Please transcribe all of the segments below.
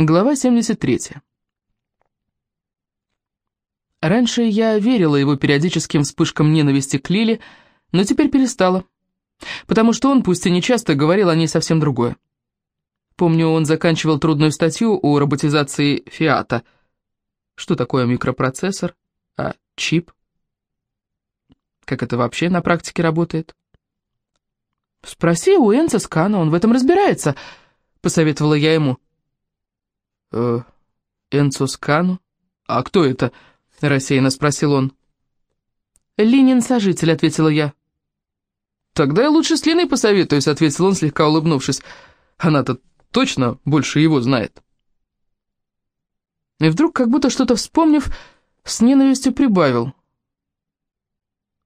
Глава 73. Раньше я верила его периодическим вспышкам ненависти к Лиле, но теперь перестала, потому что он, пусть и не часто, говорил о ней совсем другое. Помню, он заканчивал трудную статью о роботизации Фиата. Что такое микропроцессор? А чип? Как это вообще на практике работает? «Спроси у Энца Скана, он в этом разбирается», — посоветовала я ему. «Э, Энцо Скану? А кто это?» — рассеянно спросил он. «Линин-сожитель», — ответила я. «Тогда я лучше с Линой посоветуюсь», — ответил он, слегка улыбнувшись. «Она-то точно больше его знает». И вдруг, как будто что-то вспомнив, с ненавистью прибавил.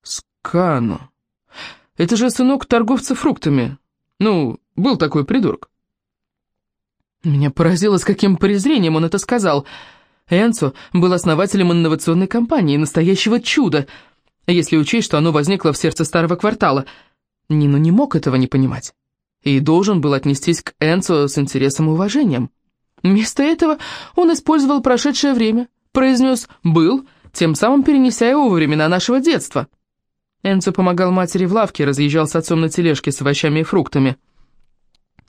«Скану. Это же сынок торговца фруктами. Ну, был такой придурок». Меня поразило, с каким презрением он это сказал. Энцо был основателем инновационной компании, настоящего чуда, если учесть, что оно возникло в сердце старого квартала. Нино не мог этого не понимать и должен был отнестись к Энцо с интересом и уважением. Вместо этого он использовал прошедшее время, произнес «был», тем самым перенеся его во времена нашего детства. Энцо помогал матери в лавке, разъезжал с отцом на тележке с овощами и фруктами.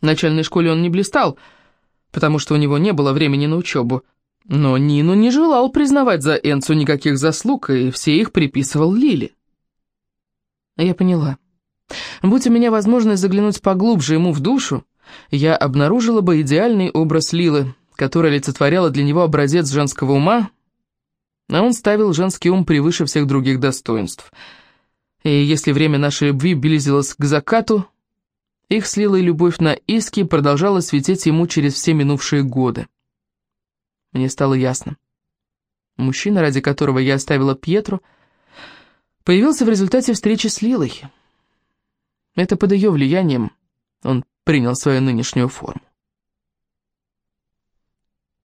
В начальной школе он не блистал, потому что у него не было времени на учебу. Но Нину не желал признавать за Энцу никаких заслуг, и все их приписывал Лили. Я поняла. Будь у меня возможность заглянуть поглубже ему в душу, я обнаружила бы идеальный образ Лилы, которая олицетворяла для него образец женского ума, а он ставил женский ум превыше всех других достоинств. И если время нашей любви близилось к закату, их с Лилой любовь на Иски продолжала светить ему через все минувшие годы. Мне стало ясно. Мужчина, ради которого я оставила Пьетру, появился в результате встречи с Лилой. Это под ее влиянием он принял свою нынешнюю форму.